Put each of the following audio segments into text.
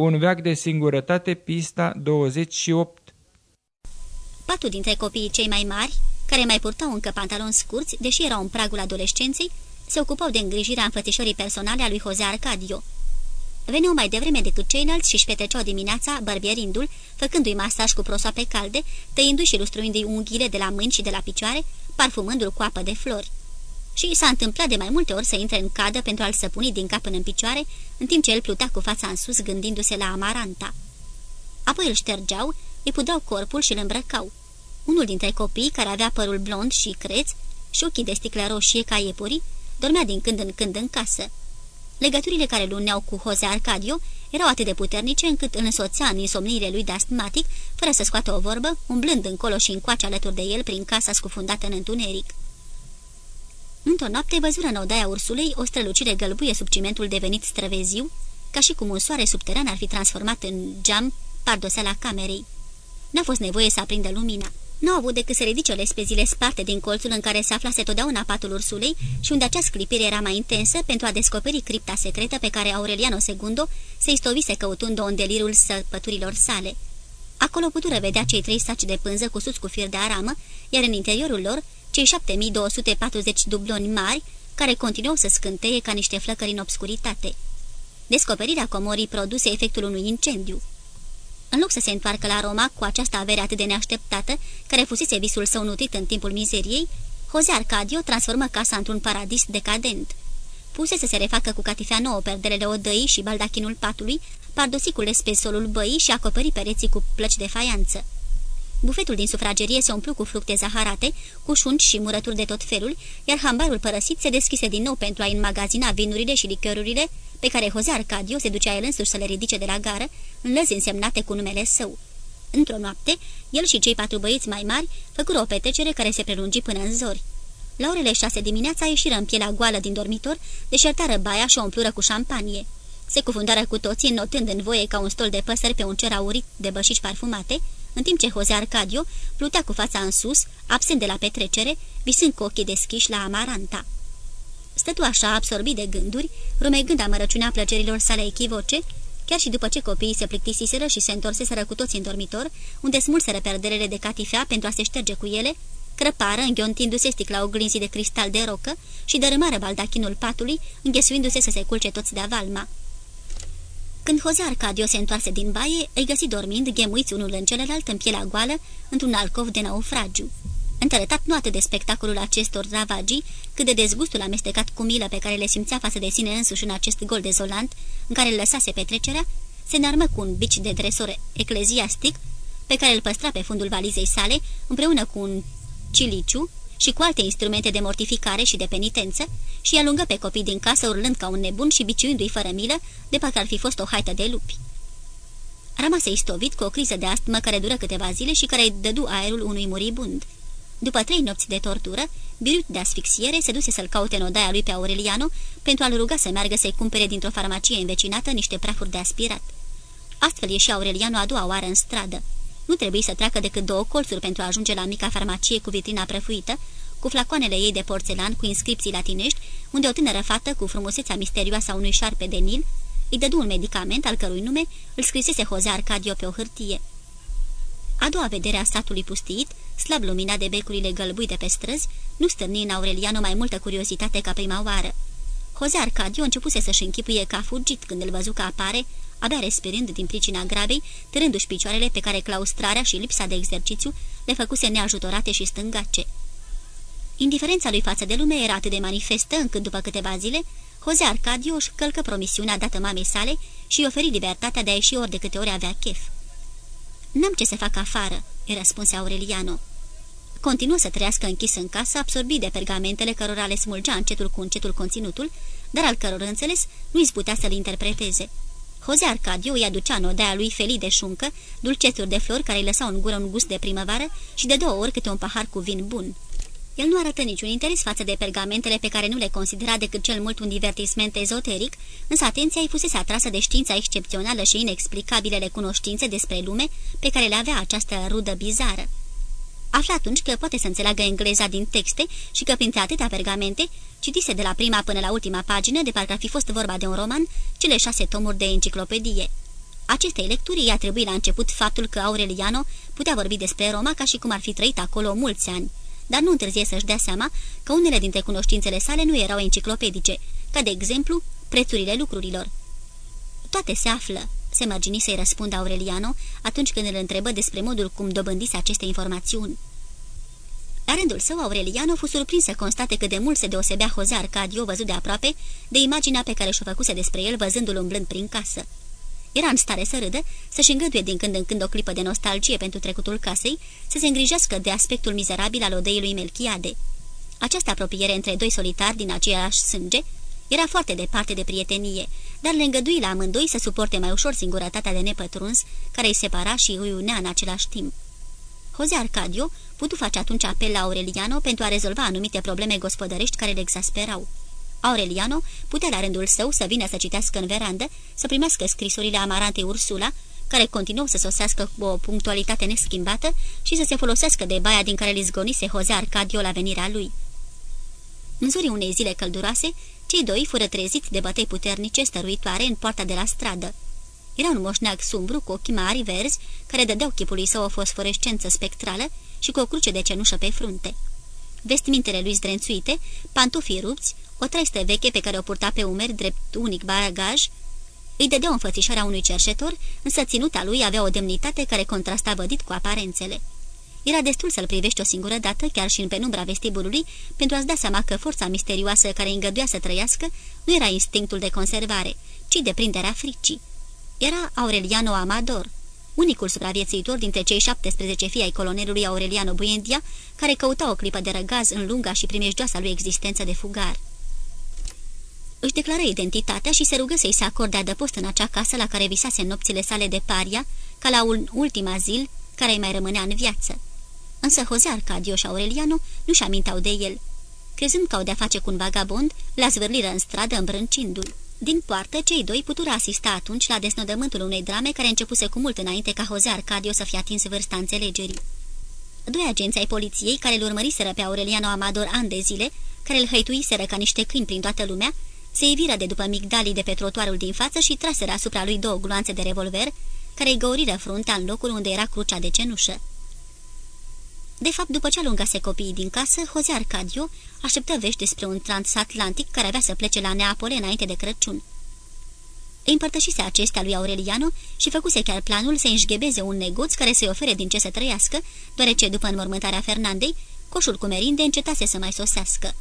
Un veac de singurătate, pista 28 Patru dintre copiii cei mai mari, care mai purtau încă pantaloni scurți, deși erau în pragul adolescenței, se ocupau de îngrijirea înfățișării personale a lui Jose Arcadio. Veneau mai devreme decât ceilalți și-și petreceau dimineața, bărbierindu-l, făcându-i masaj cu prosoape calde, tăindu-i și lustruindu-i unghiile de la mâini și de la picioare, parfumându-l cu apă de flori. Și s-a întâmplat de mai multe ori să intre în cadă pentru a-l săpuni din cap până în picioare, în timp ce el plutea cu fața în sus, gândindu-se la Amaranta. Apoi îl ștergeau, îi pudeau corpul și îl îmbrăcau. Unul dintre copii, care avea părul blond și creț și ochii de sticlă roșie ca iepurii, dormea din când în când în casă. Legăturile care îl uneau cu Jose Arcadio erau atât de puternice încât îl însoțea în insomniile lui de astmatic, fără să scoată o vorbă, umblând încolo și încoace alături de el prin casa scufundată în întuneric. Într-o noapte văzură în odaia ursulei o strălucire gălbuie sub cimentul devenit străveziu, ca și cum un soare subteran ar fi transformat în geam pardoseala camerei. N-a fost nevoie să aprindă lumina. Nu au avut decât să ridice lespezile sparte din colțul în care se aflase totdeauna patul ursulei și unde acea sclipire era mai intensă pentru a descoperi cripta secretă pe care Aureliano II se istovise căutând-o în delirul săpăturilor sale. Acolo putură vedea cei trei saci de pânză cusuți cu fir de aramă, iar în interiorul lor cei 7240 dubloni mari, care continuau să scânteie ca niște flăcări în obscuritate. Descoperirea comorii produse efectul unui incendiu. În loc să se întoarcă la Roma cu această avere atât de neașteptată, care fusese visul său nutrit în timpul mizeriei, Jose Arcadio transformă casa într-un paradis decadent. Puse să se refacă cu catifea nouă perdelele odăii și baldachinul patului, pardosi cu solul băii și acoperi pereții cu plăci de faianță. Bufetul din sufragerie se umplu cu fructe zaharate, cu șunci și murături de tot felul, iar hambarul părăsit se deschise din nou pentru a înmagazina vinurile și licărurile pe care Jose Arcadio se ducea el însuși să le ridice de la gară, în lăzi însemnate cu numele său. Într-o noapte, el și cei patru băieți mai mari făcură o petrecere care se prelungi până în zori. La orele șase dimineața ieșiră în pielea goală din dormitor, deșertară baia și o umplură cu șampanie. Se cufundară cu toții, notând în voie ca un stol de păsări pe un cer aurit de bășici parfumate, în timp ce Jose Arcadio plutea cu fața în sus, absent de la petrecere, visând cu ochii deschiși la Amaranta. Stătu așa absorbit de gânduri, rumegând amărăciunea plăcerilor sale echivoce, chiar și după ce copiii se plictisiseră și se întorseseră cu toți în dormitor, unde smulseră perderele de catifea pentru a se șterge cu ele, crăpară, înghiontindu-se sticla oglinzii de cristal de rocă și dărâmară baldachinul patului, înghesuindu-se să se culce toți de avalma. Când Jose Arcadio se întoarse din baie, îi găsi dormind, ghemuiți unul în celălalt, în pielea goală, într-un alcov de naufragiu. Întărătat nu atât de spectacolul acestor ravagii, cât de dezgustul amestecat cu milă pe care le simțea față de sine însuși în acest gol dezolant, în care îl lăsase petrecerea, se înarmă cu un bici de dresor ecleziastic, pe care îl păstra pe fundul valizei sale, împreună cu un ciliciu și cu alte instrumente de mortificare și de penitență, și alungă pe copii din casă urlând ca un nebun și biciuindu-i fără milă, de parcă ar fi fost o haită de lupi. Rămase istovit cu o criză de astmă care dură câteva zile și care îi dădu aerul unui muribund. După trei nopți de tortură, birut de asfixiere se duse să-l caute în odaia lui pe Aureliano pentru a-l ruga să meargă să-i cumpere dintr-o farmacie învecinată niște prafuri de aspirat. Astfel ieși Aureliano a doua oară în stradă. Nu trebuie să treacă decât două colțuri pentru a ajunge la mica farmacie cu vitrina prăfuită, cu flacoanele ei de porțelan cu inscripții latinești, unde o tânără fată cu frumusețea misterioasă a unui șarpe de nil îi dădu un medicament al cărui nume îl scrisese Jose Arcadio pe o hârtie. A doua vedere a statului pustit, slab luminat de becurile gălbuite pe străzi, nu stârni în Aureliano mai multă curiozitate ca prima oară. Jose Arcadio începuse să-și închipuie ca fugit când îl văzu că apare, abia respirând din pricina grabei, târându-și picioarele pe care claustrarea și lipsa de exercițiu le făcuse neajutorate și stângace. Indiferența lui față de lume era atât de manifestă încât după câteva zile, Jose Arcadio își călcă promisiunea dată mamei sale și îi oferi libertatea de a ieși ori de câte ori avea chef. N-am ce să fac afară," îi răspunse Aureliano. Continuă să trăiască închis în casă, absorbit de pergamentele cărora le smulgea încetul cu încetul conținutul, dar al căror înțeles nu îi putea să-l interpreteze. Jose Arcadio îi aducea în odaia lui felii de șuncă, dulcețuri de flori care îi lăsau în gură un gust de primăvară și de două ori câte un pahar cu vin bun. El nu arătă niciun interes față de pergamentele pe care nu le considera decât cel mult un divertisment ezoteric, însă atenția îi fusese atrasă de știința excepțională și inexplicabilele cunoștințe despre lume pe care le avea această rudă bizară. Afla atunci că poate să înțeleagă engleza din texte și că printre atâtea pergamente citise de la prima până la ultima pagină, de parcă ar fi fost vorba de un roman, cele șase tomuri de enciclopedie. Acestei lecturi i-a trebuit la început faptul că Aureliano putea vorbi despre Roma ca și cum ar fi trăit acolo mulți ani, dar nu întârzie să-și dea seama că unele dintre cunoștințele sale nu erau enciclopedice, ca de exemplu prețurile lucrurilor. Toate se află, se mărgini să-i răspundă Aureliano atunci când îl întrebă despre modul cum dobândise aceste informațiuni. La rândul său, Aureliano fu surprins să constate cât de mult se deosebea Jose Arcadio văzut de aproape de imaginea pe care și-o făcuse despre el văzându-l umblând prin casă. Era în stare să râdă, să-și îngăduie din când în când o clipă de nostalgie pentru trecutul casei, să se îngrijească de aspectul mizerabil al odei lui Melchiade. Această apropiere între doi solitari din aceeași sânge era foarte departe de prietenie, dar le îngădui la amândoi să suporte mai ușor singurătatea de nepătruns, care îi separa și îi unea în același timp. Jose Arcadio putu face atunci apel la Aureliano pentru a rezolva anumite probleme gospodărești care le exasperau. Aureliano putea la rândul său să vină să citească în verandă, să primească scrisurile amarantei Ursula, care continuă să sosească cu o punctualitate neschimbată și să se folosească de baia din care îl izgonise Jose Arcadio la venirea lui. În zurii unei zile călduroase, cei doi fură treziți de bătăi puternice stăruitoare în poarta de la stradă. Era un moșneag sumbru cu ochi mari verzi, care dădeau chipului său o fosforescență spectrală și cu o cruce de cenușă pe frunte. Vestimentele lui zdrențuite, pantufii rupți, o traistă veche pe care o purta pe umeri drept unic bagaj, îi dădea înfățișarea unui cerșetor, însă ținuta lui avea o demnitate care contrasta vădit cu aparențele. Era destul să-l privești o singură dată, chiar și în penumbra vestibulului, pentru a-ți da seama că forța misterioasă care îi îngăduia să trăiască nu era instinctul de conservare, ci deprinderea fricii. Era Aureliano Amador, unicul supraviețuitor dintre cei 17 fii ai colonelului Aureliano Buendia, care căuta o clipă de răgaz în lunga și primejdioasa lui existență de fugar. Își declară identitatea și se rugă să-i se acorde adăpost în acea casă la care visase nopțile sale de paria, ca la un ultim azil care îi mai rămânea în viață. Însă Jose Arcadio și Aureliano nu-și amintau de el. Crezând că au de-a face cu un vagabond, la zvârliră în stradă îmbrâncindu-l. Din poartă, cei doi putură asista atunci la desnodământul unei drame care începuse cu mult înainte ca Jose Arcadio să fie atins vârsta înțelegerii. Doi agenți ai poliției care îl urmăriseră pe Aureliano Amador ani de zile, care îl hăituiseră ca niște câini prin toată lumea, se eviră de după migdalii de pe trotuarul din față și traseră asupra lui două gloanțe de revolver, care îi găuriră fruntea în locul unde era crucea de cenușă. De fapt, după ce alungase copiii din casă, Jose Arcadio așteptă vești despre un transatlantic care avea să plece la Neapole înainte de Crăciun. Îi împărtășise acestea lui Aureliano și făcuse chiar planul să înșghebeze un negoț care să-i ofere din ce să trăiască, deoarece, după înmormântarea Fernandei, coșul cu merinde încetase să mai sosească.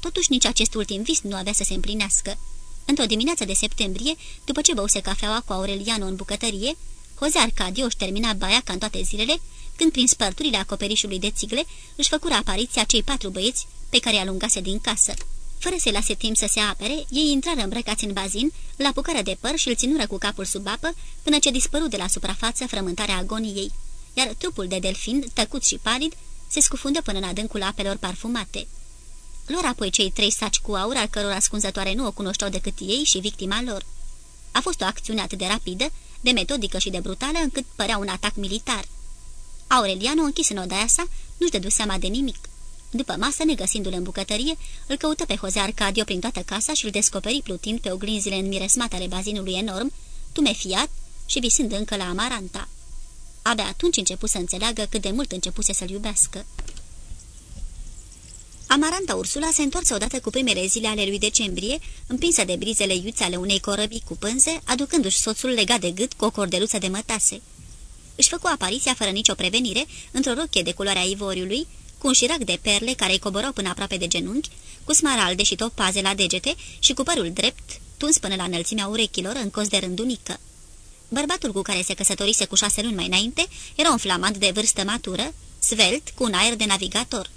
Totuși, nici acest ultim vis nu avea să se împlinească. Într-o dimineață de septembrie, după ce băuse cafeaua cu Aureliano în bucătărie, Jose Arcadio își termina baia ca în toate zilele, când prin spărturile acoperișului de țigle își făcură apariția cei patru băieți pe care alungase din casă. Fără să-i lase timp să se apere, ei intrară îmbrăcați în bazin, la apucarea de păr și îl ținură cu capul sub apă, până ce dispăru de la suprafață frământarea agoniei, iar trupul de delfin, tăcut și palid, se scufundă până în adâncul apelor parfumate. Lor apoi cei trei saci cu aur, al căror ascunzătoare nu o cunoșteau decât ei și victima lor. A fost o acțiune atât de rapidă, de metodică și de brutală, încât părea un atac militar. Aureliano, închis în odaia sa, nu-și dădu seama de nimic. După masă, negăsindu-l în bucătărie, îl căută pe Jose Arcadio prin toată casa și îl descoperi plutind pe oglinzile înmiresmate ale bazinului enorm, tumefiat și visând încă la Amaranta. Abia atunci începu să înțeleagă cât de mult începuse să-l iubească. Amaranta Ursula se întoarce odată cu primele zile ale lui decembrie, împinsă de brizele iuți ale unei corăbii cu pânze, aducându-și soțul legat de gât cu o cordeluță de mătase. Își făcu apariția fără nicio prevenire, într-o rochie de culoarea ivoriului, cu un șirac de perle care îi coborau până aproape de genunchi, cu smaralde și topaze la degete și cu părul drept, tuns până la înălțimea urechilor în cos de rândunică. Bărbatul cu care se căsătorise cu șase luni mai înainte era un flamand de vârstă matură, svelt, cu un aer de navigator.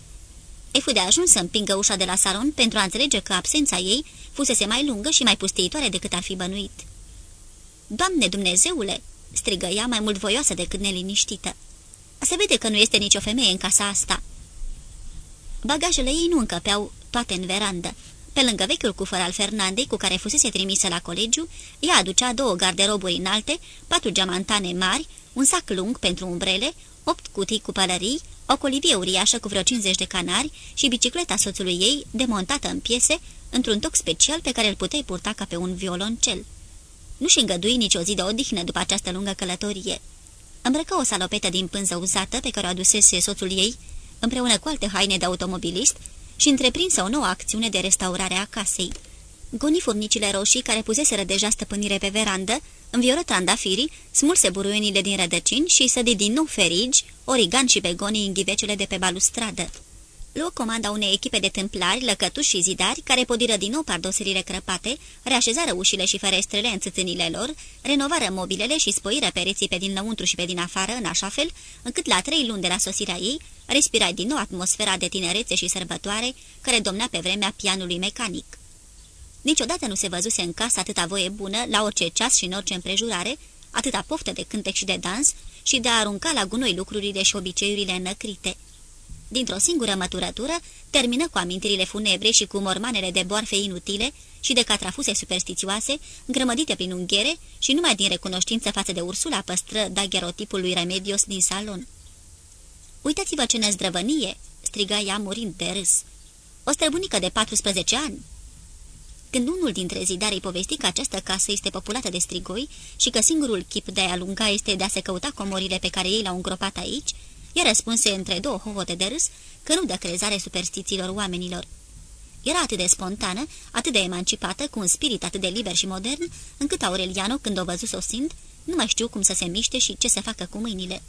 E fu de ajuns să împingă ușa de la salon pentru a înțelege că absența ei fusese mai lungă și mai pustiitoare decât ar fi bănuit. Doamne Dumnezeule!" Strigă ea mai mult voioasă decât neliniștită. Se vede că nu este nicio femeie în casa asta." Bagajele ei nu încăpeau toate în verandă. Pe lângă vechiul cufăr al Fernandei, cu care fusese trimisă la colegiu, ea aducea două garderoburi înalte, patru geamantane mari, un sac lung pentru umbrele, opt cutii cu pălării, o colivie uriașă cu vreo 50 de canari și bicicleta soțului ei, demontată în piese, într-un toc special pe care îl puteai purta ca pe un violoncel. Nu-și îngădui nici o zi de odihnă după această lungă călătorie. Îmbrăcă o salopetă din pânză uzată pe care o adusese soțul ei, împreună cu alte haine de automobilist, și întreprinsă o nouă acțiune de restaurare a casei. Goni furnicile roșii care puseseră deja stăpânire pe verandă, învioră trandafirii, smulse buruienile din rădăcini și sădi din nou ferigi, origan și begonii în ghivecele de pe balustradă. Luă comanda unei echipe de templari, lăcătuși și zidari, care podiră din nou pardoserile crăpate, reașezară ușile și ferestrele în țâțânile lor, renovară mobilele și spoiră pereții pe din lăuntru și pe din afară, în așa fel, încât la trei luni de la sosirea ei, respirai din nou atmosfera de tinerețe și sărbătoare care domnea pe vremea pianului mecanic. Niciodată nu se văzuse în casă atâta voie bună, la orice ceas și în orice împrejurare, atâta poftă de cântec și de dans și de a arunca la gunoi lucrurile și obiceiurile înăcrite. Dintr-o singură măturătură, termină cu amintirile funebre și cu mormanele de boarfe inutile și de catrafuse superstițioase, îngrămădite prin unghiere și numai din recunoștință față de Ursula păstră dagherotipul lui Remedios din salon. Uitați-vă ce năzdrăvănie!" striga ea murind de râs. O străbunică de 14 ani!" Când unul dintre zidarii povesti că această casă este populată de strigoi și că singurul chip de a alunga este de a se căuta comorile pe care ei l-au îngropat aici, ea răspunse între două hohote de râs că nu dă crezare superstițiilor oamenilor. Era atât de spontană, atât de emancipată, cu un spirit atât de liber și modern, încât Aureliano, când o văzut sosind, nu mai știu cum să se miște și ce să facă cu mâinile.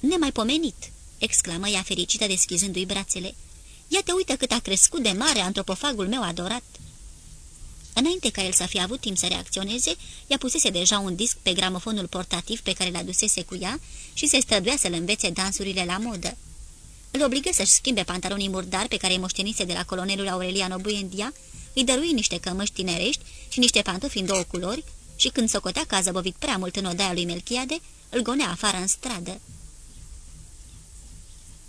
Nemaipomenit!" exclamă ea fericită deschizându-i brațele. Ia te uită cât a crescut de mare antropofagul meu adorat!" Înainte ca el să fie avut timp să reacționeze, ea pusese deja un disc pe gramofonul portativ pe care l adusese cu ea și se străduia să-l învețe dansurile la modă. Îl obligă să-și schimbe pantalonii murdari pe care îi moștenise de la colonelul Aureliano Buendia, îi dărui niște cămăși tinerești și niște pantofi în două culori și când socotea că a zăbovit prea mult în odaia lui Melchiade, îl gonea afară în stradă.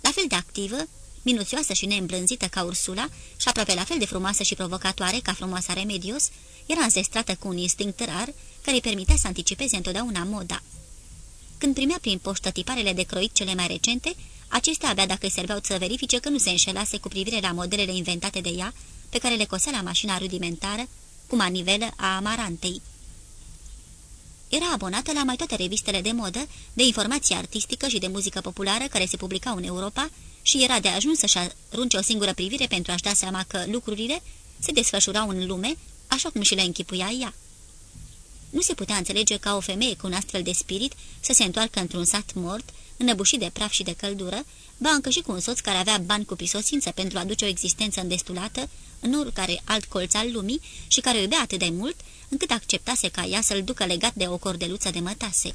La fel de activă, minuțioasă și neîmblânzită ca Ursula și aproape la fel de frumoasă și provocatoare ca frumoasa Remedios, era înzestrată cu un instinct rar care îi permitea să anticipeze întotdeauna moda. Când primea prin poștă tiparele de croit cele mai recente, acestea abia dacă îi serveau să verifice că nu se înșelase cu privire la modelele inventate de ea, pe care le cosea la mașina rudimentară, cu manivelă a amarantei. Era abonată la mai toate revistele de modă, de informație artistică și de muzică populară care se publicau în Europa și era de ajuns să-și arunce o singură privire pentru a-și da seama că lucrurile se desfășurau în lume așa cum și le închipuia ea. Nu se putea înțelege ca o femeie cu un astfel de spirit să se întoarcă într-un sat mort, înăbușit de praf și de căldură, ba încă și cu un soț care avea bani cu prisosință pentru a duce o existență îndestulată în oricare alt colț al lumii și care o iubea atât de mult, încât acceptase ca ea să-l ducă legat de o cordeluță de mătase.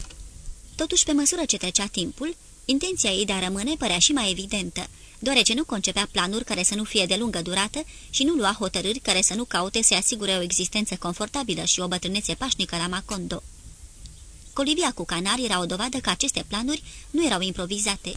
Totuși, pe măsură ce trecea timpul, intenția ei de a rămâne părea și mai evidentă, deoarece nu concepea planuri care să nu fie de lungă durată și nu lua hotărâri care să nu caute să asigure o existență confortabilă și o bătrânețe pașnică la Macondo. Colivia cu canari era o dovadă că aceste planuri nu erau improvizate.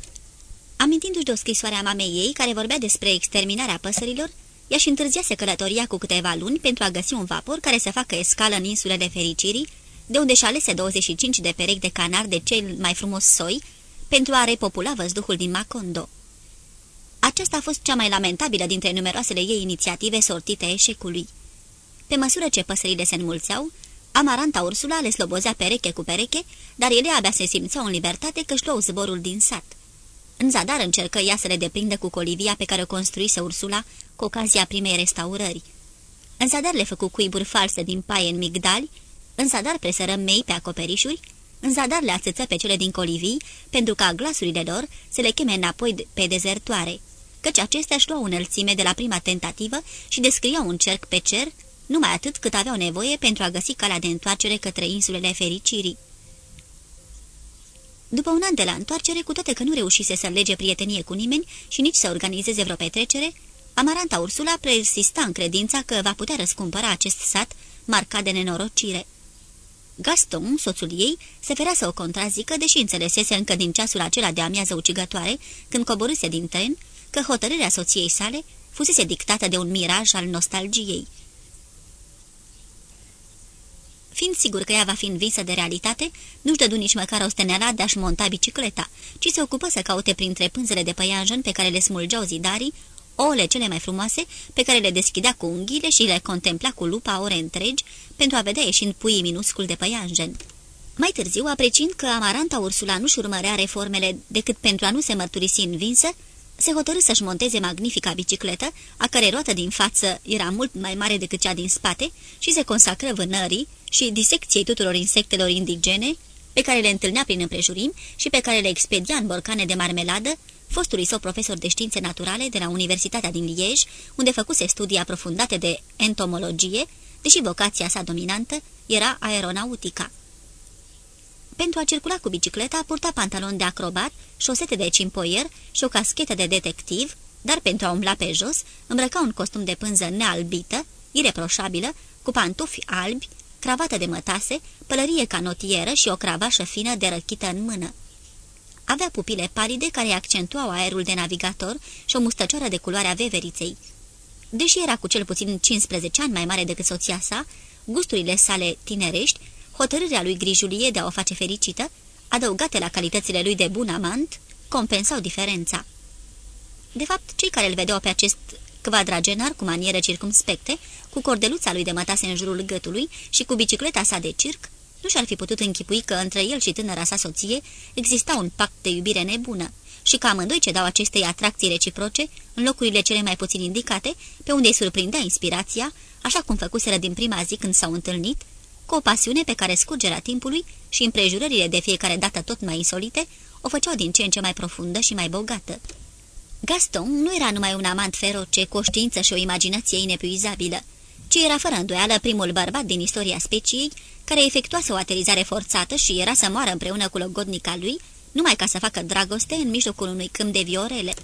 Amintindu-și de o scrisoare a mamei ei, care vorbea despre exterminarea păsărilor, ea și întârziase călătoria cu câteva luni pentru a găsi un vapor care să facă escală în insulele fericirii, de unde și alese 25 de perechi de canari de cel mai frumos soi, pentru a repopula văzduhul din Macondo. Aceasta a fost cea mai lamentabilă dintre numeroasele ei inițiative sortite eșecului. Pe măsură ce păsările se înmulțeau, Amaranta Ursula le slobozea pereche cu pereche, dar ele abia se simțeau în libertate că-și luau zborul din sat. În zadar încercă ea să le deprindă cu colivia pe care o construise Ursula cu ocazia primei restaurări. În zadar le făcu cuiburi false din paie în migdali, în zadar presără mei pe acoperișuri, în zadar le ațăță pe cele din colivii, pentru ca glasurile lor să le cheme înapoi pe dezertoare, căci acestea își luau înălțime de la prima tentativă și descriau un cerc pe cer, numai atât cât aveau nevoie pentru a găsi calea de întoarcere către insulele fericirii. După un an de la întoarcere, cu toate că nu reușise să lege prietenie cu nimeni și nici să organizeze vreo petrecere, Amaranta Ursula persista în credința că va putea răscumpăra acest sat marcat de nenorocire. Gaston, soțul ei, se ferea să o contrazică, deși înțelesese încă din ceasul acela de amiază ucigătoare, când coborâse din tren, că hotărârea soției sale fusese dictată de un miraj al nostalgiei. Fiind sigur că ea va fi învinsă de realitate, nu-și dădu nici măcar o steneala de a-și monta bicicleta, ci se ocupă să caute printre pânzele de păianjen pe care le smulgeau zidarii ouăle cele mai frumoase, pe care le deschidea cu unghiile și le contempla cu lupa ore întregi, pentru a vedea ieșind puii minuscul de păianjen. Mai târziu, apreciind că Amaranta Ursula nu-și urmărea reformele decât pentru a nu se mărturisi învinsă, se hotărâ să-și monteze magnifica bicicletă, a cărei roată din față era mult mai mare decât cea din spate, și se consacră vânării și disecției tuturor insectelor indigene, pe care le întâlnea prin împrejurim și pe care le expedia în borcane de marmeladă, fostului său profesor de științe naturale de la Universitatea din Liege, unde făcuse studii aprofundate de entomologie, deși vocația sa dominantă era aeronautica. Pentru a circula cu bicicleta, purta pantaloni de acrobat, șosete de cimpoier și o caschetă de detectiv, dar pentru a umbla pe jos, îmbrăca un costum de pânză nealbită, ireproșabilă, cu pantofi albi, cravată de mătase, pălărie canotieră și o cravașă fină de răchită în mână. Avea pupile palide care accentuau aerul de navigator și o mustăcioară de culoarea veveriței. Deși era cu cel puțin 15 ani mai mare decât soția sa, gusturile sale tinerești hotărârea lui Grijulie de a o face fericită, adăugate la calitățile lui de bun amant, compensau diferența. De fapt, cei care îl vedeau pe acest quadragenar cu maniere circumspecte, cu cordeluța lui de mătase în jurul gâtului și cu bicicleta sa de circ, nu și-ar fi putut închipui că între el și tânăra sa soție exista un pact de iubire nebună și că amândoi ce dau acestei atracții reciproce în locurile cele mai puțin indicate, pe unde îi surprindea inspirația, așa cum făcuseră din prima zi când s-au întâlnit, cu o pasiune pe care scurgerea timpului și împrejurările de fiecare dată tot mai insolite o făceau din ce în ce mai profundă și mai bogată. Gaston nu era numai un amant feroce, cu o știință și o imaginație inepuizabilă, ci era fără îndoială primul bărbat din istoria speciei care efectuase o aterizare forțată și era să moară împreună cu logodnica lui, numai ca să facă dragoste în mijlocul unui câmp de viorele.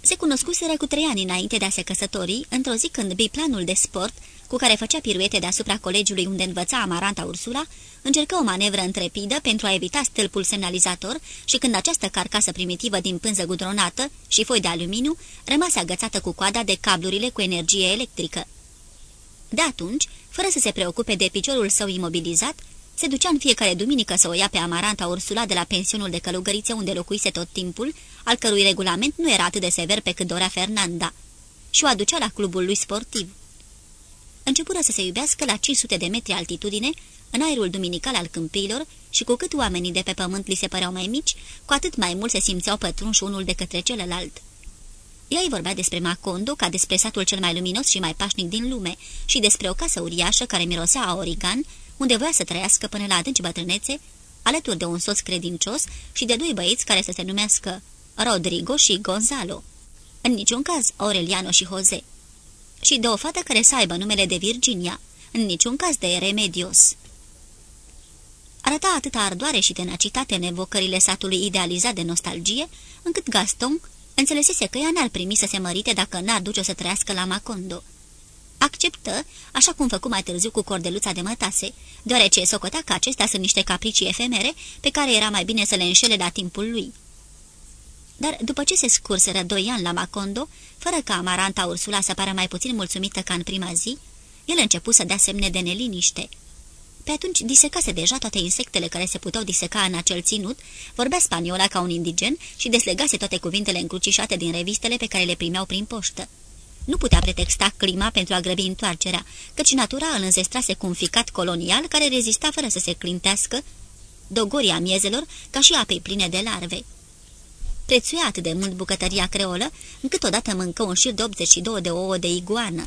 Se cunoscuseră cu trei ani înainte de a se căsători, într-o zi când biplanul de sport cu care făcea piruete deasupra colegiului unde învăța Amaranta Ursula, încercă o manevră întrepidă pentru a evita stâlpul semnalizator și când această carcasă primitivă din pânză gudronată și foi de aluminiu rămase agățată cu coada de cablurile cu energie electrică. De atunci, fără să se preocupe de piciorul său imobilizat, se ducea în fiecare duminică să o ia pe Amaranta Ursula de la pensionul de călugărițe unde locuise tot timpul, al cărui regulament nu era atât de sever pe cât dorea Fernanda, și o aducea la clubul lui sportiv începură să se iubească la 500 de metri altitudine, în aerul duminical al câmpiilor și cu cât oamenii de pe pământ li se păreau mai mici, cu atât mai mult se simțeau pătrunși unul de către celălalt. Ea îi vorbea despre Macondo ca despre satul cel mai luminos și mai pașnic din lume și despre o casă uriașă care mirosea a origan, unde voia să trăiască până la adânci bătrânețe, alături de un soț credincios și de doi băieți care să se numească Rodrigo și Gonzalo. În niciun caz Aureliano și Jose și de o fată care să aibă numele de Virginia, în niciun caz de Remedios. Arăta atâta ardoare și tenacitate în evocările satului idealizat de nostalgie, încât Gaston înțelesese că ea n-ar primi să se mărite dacă n-ar duce să trăiască la Macondo. Acceptă, așa cum făcu mai târziu cu cordeluța de mătase, deoarece socotea că acestea sunt niște capricii efemere pe care era mai bine să le înșele la timpul lui. Dar după ce se scurseră doi ani la Macondo, fără ca Amaranta Ursula să pară mai puțin mulțumită ca în prima zi, el începu să dea semne de neliniște. Pe atunci disecase deja toate insectele care se puteau diseca în acel ținut, vorbea spaniola ca un indigen și deslegase toate cuvintele încrucișate din revistele pe care le primeau prin poștă. Nu putea pretexta clima pentru a grăbi întoarcerea, căci natura îl înzestrase cu un ficat colonial care rezista fără să se clintească, dogoria miezelor ca și apei pline de larve. Prețuia atât de mult bucătăria creolă, încât odată mâncă un șir de 82 de ouă de iguană.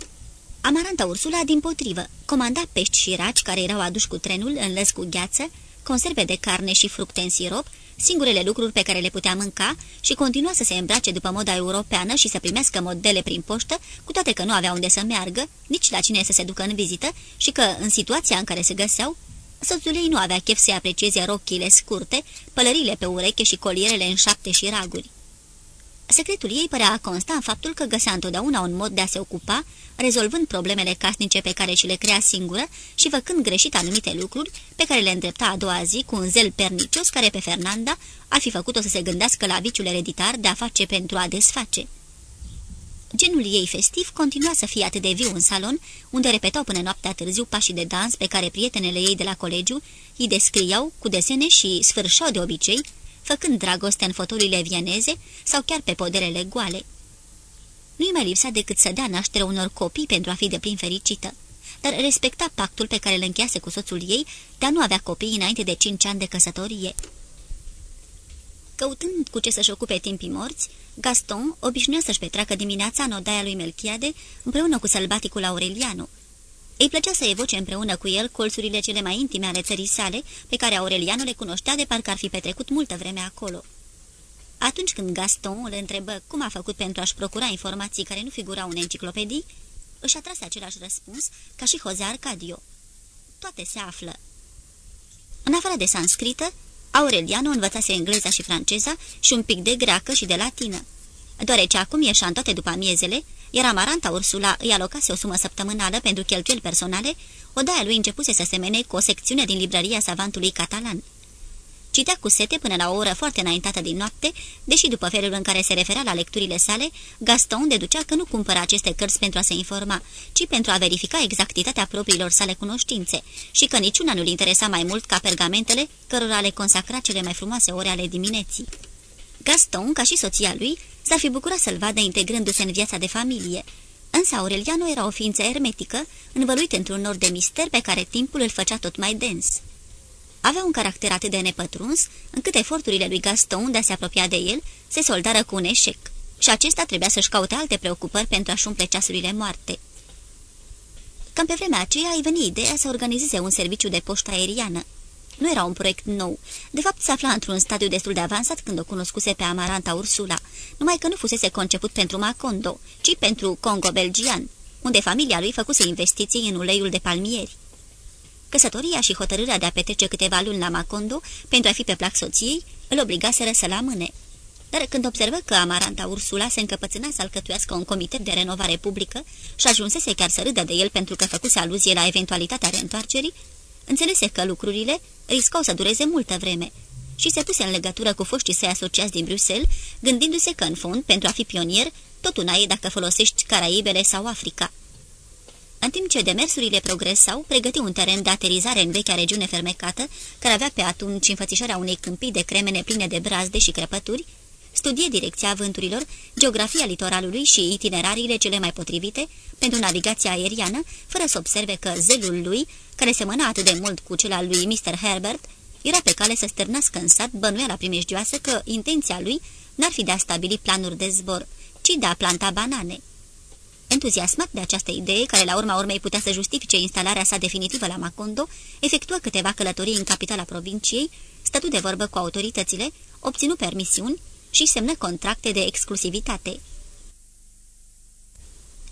Amaranta Ursula, din potrivă, comanda pești și raci care erau aduși cu trenul în lăs cu gheață, conserve de carne și fructe în sirop, singurele lucruri pe care le putea mânca și continua să se îmbrace după moda europeană și să primească modele prin poștă, cu toate că nu avea unde să meargă, nici la cine să se ducă în vizită și că, în situația în care se găseau, Soțul ei nu avea chef să aprecieze rochile scurte, pălările pe ureche și colierele în șapte și raguri. Secretul ei părea a consta în faptul că găsea întotdeauna un mod de a se ocupa, rezolvând problemele casnice pe care și le crea singură și făcând greșit anumite lucruri pe care le îndrepta a doua zi cu un zel pernicios care pe Fernanda ar fi făcut-o să se gândească la viciul ereditar de a face pentru a desface. Genul ei festiv continua să fie atât de viu în salon, unde repetau până noaptea târziu pașii de dans pe care prietenele ei de la colegiu îi descriau cu desene și sfârșau de obicei, făcând dragoste în fotolile vieneze sau chiar pe poderele goale. Nu-i mai lipsa decât să dea naștere unor copii pentru a fi de plin fericită, dar respecta pactul pe care îl încheiase cu soțul ei de a nu avea copii înainte de cinci ani de căsătorie. Căutând cu ce să-și ocupe timpii morți, Gaston obișnuia să-și petreacă dimineața în odaia lui Melchiade împreună cu sălbaticul Aureliano. Îi plăcea să evoce împreună cu el colțurile cele mai intime ale țării sale, pe care Aureliano le cunoștea de parcă ar fi petrecut multă vreme acolo. Atunci când Gaston îl întrebă cum a făcut pentru a-și procura informații care nu figurau în enciclopedii, își atrase același răspuns ca și Jose Arcadio. Toate se află. În afară de sanscrită, Aureliano învățase engleza și franceza și un pic de greacă și de latină. Deoarece acum ieșea în toate după amiezele, iar Amaranta Ursula îi alocase o sumă săptămânală pentru cheltuieli personale, odaia lui începuse să semene cu o secțiune din librăria savantului catalan. Citea cu sete până la o oră foarte înaintată din noapte, deși după felul în care se referea la lecturile sale, Gaston deducea că nu cumpăra aceste cărți pentru a se informa, ci pentru a verifica exactitatea propriilor sale cunoștințe și că niciuna nu-l interesa mai mult ca pergamentele cărora le consacra cele mai frumoase ore ale dimineții. Gaston, ca și soția lui, s-ar fi bucurat să-l vadă integrându-se în viața de familie, însă Aureliano era o ființă hermetică, învăluit într-un nor de mister pe care timpul îl făcea tot mai dens. Avea un caracter atât de nepătruns, încât eforturile lui Gaston de a se apropia de el se soldară cu un eșec, și acesta trebuia să-și caute alte preocupări pentru a-și umple ceasurile moarte. Cam pe vremea aceea îi veni ideea să organizeze un serviciu de poștă aeriană. Nu era un proiect nou. De fapt, se afla într-un stadiu destul de avansat când o cunoscuse pe Amaranta Ursula, numai că nu fusese conceput pentru Macondo, ci pentru Congo belgian, unde familia lui făcuse investiții în uleiul de palmieri. Căsătoria și hotărârea de a petrece câteva luni la Macondo pentru a fi pe plac soției îl obligaseră să-l amâne. Dar când observă că Amaranta Ursula se încăpățâna să alcătuiască un comitet de renovare publică și ajunsese chiar să râdă de el pentru că făcuse aluzie la eventualitatea reîntoarcerii, înțelese că lucrurile riscau să dureze multă vreme și se puse în legătură cu foștii săi asociați din Bruxelles, gândindu-se că, în fond, pentru a fi pionier, tot una e dacă folosești Caraibele sau Africa. În timp ce demersurile progresau, pregăti un teren de aterizare în vechea regiune fermecată, care avea pe atunci înfățișarea unei câmpii de cremene pline de brazde și crăpături, studie direcția vânturilor, geografia litoralului și itinerariile cele mai potrivite pentru navigația aeriană, fără să observe că zelul lui, care semăna atât de mult cu cel al lui Mr. Herbert, era pe cale să stârnească în sat bănuiala primejdioasă că intenția lui n-ar fi de a stabili planuri de zbor, ci de a planta banane. Entuziasmat de această idee, care la urma urmei putea să justifice instalarea sa definitivă la Macondo, efectuă câteva călătorii în capitala provinciei, stătu de vorbă cu autoritățile, obținu permisiuni și semnă contracte de exclusivitate.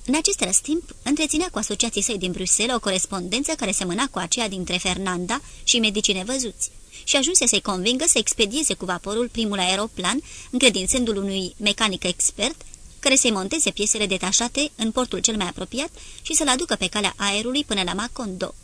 În acest răstimp, întreținea cu asociații săi din Bruxelles o corespondență care semăna cu aceea dintre Fernanda și medicii nevăzuți și ajunse să-i convingă să expedieze cu vaporul primul aeroplan, încredințându-l unui mecanic expert care să-i monteze piesele detașate în portul cel mai apropiat și să-l aducă pe calea aerului până la Macondo.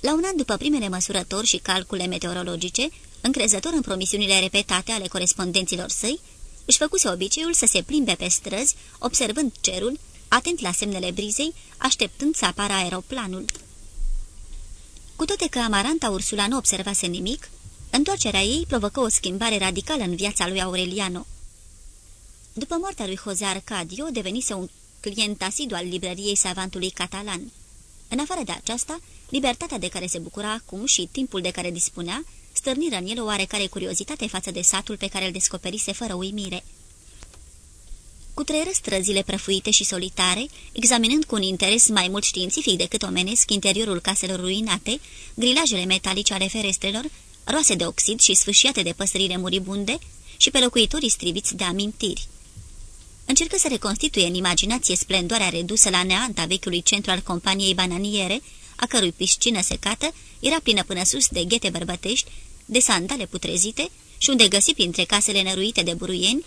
La un an după primele măsurători și calcule meteorologice, încrezător în promisiunile repetate ale corespondenților săi, își făcuse obiceiul să se plimbe pe străzi, observând cerul, atent la semnele brizei, așteptând să apară aeroplanul. Cu toate că Amaranta Ursula nu observase nimic, întoarcerea ei provocă o schimbare radicală în viața lui Aureliano. După moartea lui Jose Arcadio, devenise un client asidu al librăriei savantului catalan. În afară de aceasta, libertatea de care se bucura acum și timpul de care dispunea, stârniră în el o oarecare curiozitate față de satul pe care îl descoperise fără uimire. Cu trăieră străzile prăfuite și solitare, examinând cu un interes mai mult științific decât omenesc interiorul caselor ruinate, grilajele metalice ale ferestrelor, roase de oxid și sfâșiate de păsările muribunde și pe locuitorii striviți de amintiri încercă să reconstituie în imaginație splendoarea redusă la neanta vechiului centru al companiei bananiere, a cărui piscină secată era plină până sus de ghete bărbătești, de sandale putrezite și unde găsi printre casele năruite de buruieni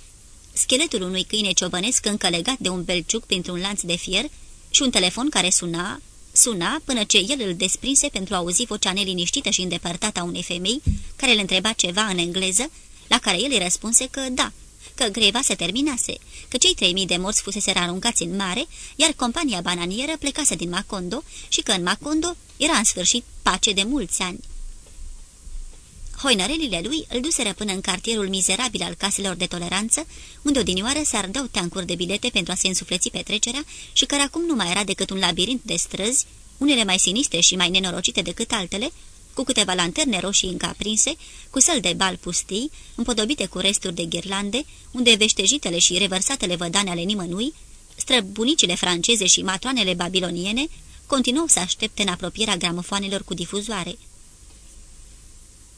scheletul unui câine ciobănesc încă legat de un belciuc printr-un lanț de fier și un telefon care suna, suna până ce el îl desprinse pentru a auzi vocea neliniștită și îndepărtată a unei femei care îl întreba ceva în engleză, la care el îi răspunse că da, că greva se terminase, că cei 3000 de morți fusese aruncați în mare, iar compania bananieră plecase din Macondo și că în Macondo era în sfârșit pace de mulți ani. Hoinărelile lui îl duseră până în cartierul mizerabil al caselor de toleranță, unde odinioară se ardeau teancuri de bilete pentru a se însufleți petrecerea și care acum nu mai era decât un labirint de străzi, unele mai sinistre și mai nenorocite decât altele, cu câteva lanterne roșii încă aprinse, cu săl de bal pustii, împodobite cu resturi de ghirlande, unde veștejitele și revărsatele vădane ale nimănui, străbunicile franceze și matroanele babiloniene, continuau să aștepte în apropierea gramofoanelor cu difuzoare.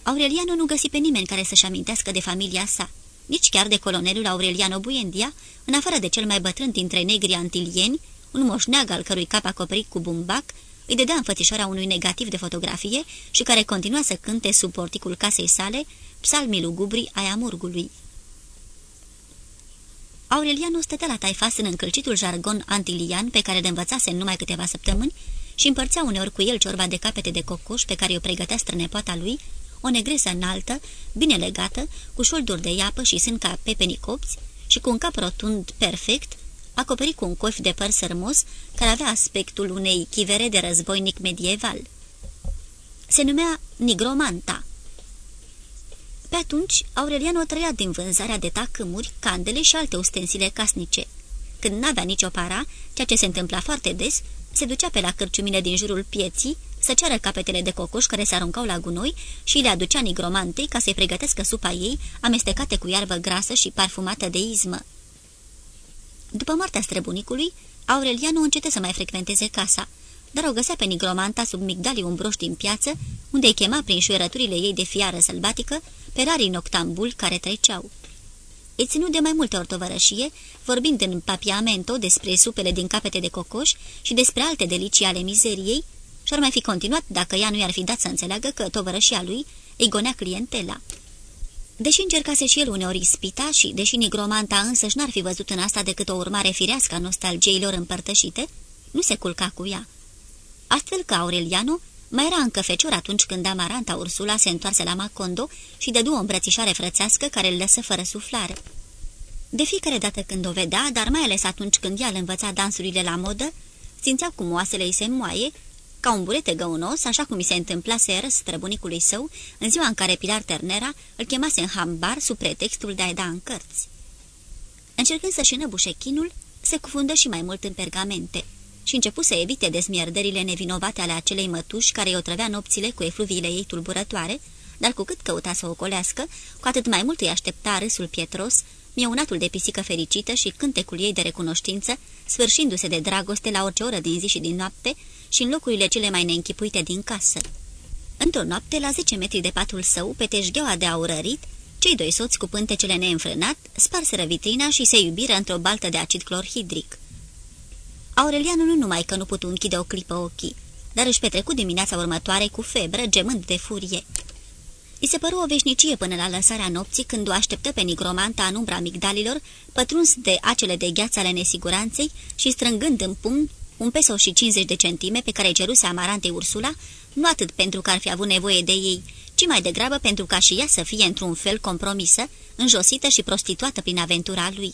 Aureliano nu găsi pe nimeni care să-și amintească de familia sa, nici chiar de colonelul Aureliano Buendia, în afară de cel mai bătrân dintre negri antilieni, un moșneag al cărui cap acoperit cu bumbac, îi dădea înfățișoara unui negativ de fotografie și care continua să cânte sub porticul casei sale psalmii lugubri ai amurgului. Aureliano stătea la taifas în încălcitul jargon antilian pe care le învățase în numai câteva săptămâni și împărțea uneori cu el ciorba de capete de cocoș pe care o pregătea strănepoata lui, o negresă înaltă, bine legată, cu șolduri de iapă și sânca pepeni copți și cu un cap rotund perfect, acoperit cu un coif de păr sărmos, care avea aspectul unei chivere de războinic medieval. Se numea Nigromanta. Pe atunci, Aureliano trăia din vânzarea de tacâmuri, candele și alte ustensile casnice. Când n-avea nicio para, ceea ce se întâmpla foarte des, se ducea pe la cârciumile din jurul pieții, să ceară capetele de cocoș care se aruncau la gunoi și le aducea nigromantei ca să-i pregătească supa ei, amestecate cu iarbă grasă și parfumată de izmă. După moartea străbunicului, Aurelianu încete să mai frecventeze casa, dar o găsea pe nigromanta sub migdalii umbroși din piață, unde îi chema prin șuierăturile ei de fiară sălbatică pe rarii noctambuli care treceau. Îi ținu de mai multe ori tovărășie, vorbind în papiamento despre supele din capete de cocoș și despre alte delicii ale mizeriei, și ar mai fi continuat dacă ea nu i-ar fi dat să înțeleagă că tovărășia lui îi gonea clientela. Deși încercase și el uneori ispita și, deși nigromanta însăși n-ar fi văzut în asta decât o urmare firească a nostalgiilor împărtășite, nu se culca cu ea. Astfel că Aureliano mai era încă fecior atunci când Amaranta Ursula se întoarse la Macondo și dădu o îmbrățișare frățească care îl lăsă fără suflare. De fiecare dată când o vedea, dar mai ales atunci când ea îl învăța dansurile la modă, simțea cum oasele îi se moaie ca un burete găunos, așa cum i se întâmpla să străbunicului său în ziua în care Pilar Ternera îl chemase în hambar sub pretextul de a-i da în cărți. Încercând să-și înăbușe chinul, se cufundă și mai mult în pergamente și începu să evite dezmierdările nevinovate ale acelei mătuși care îi otrăvea nopțile cu efluviile ei tulburătoare, dar cu cât căuta să o colească, cu atât mai mult îi aștepta râsul pietros, mieunatul de pisică fericită și cântecul ei de recunoștință, sfârșindu-se de dragoste la orice oră din zi și din noapte, și în locurile cele mai neînchipuite din casă. Într-o noapte, la 10 metri de patul său, pe teșgheaua de aurărit, cei doi soți cu pântecele neînfrânat sparseră vitrina și se iubiră într-o baltă de acid clorhidric. Aurelianu nu numai că nu putu închide o clipă ochii, dar își petrecu dimineața următoare cu febră, gemând de furie. I se păru o veșnicie până la lăsarea nopții, când o așteptă pe nigromanta în umbra migdalilor, pătruns de acele de gheață ale nesiguranței și strângând în pumn un peso și 50 de centime pe care ceruse amarante Ursula, nu atât pentru că ar fi avut nevoie de ei, ci mai degrabă pentru ca și ea să fie într-un fel compromisă, înjosită și prostituată prin aventura lui.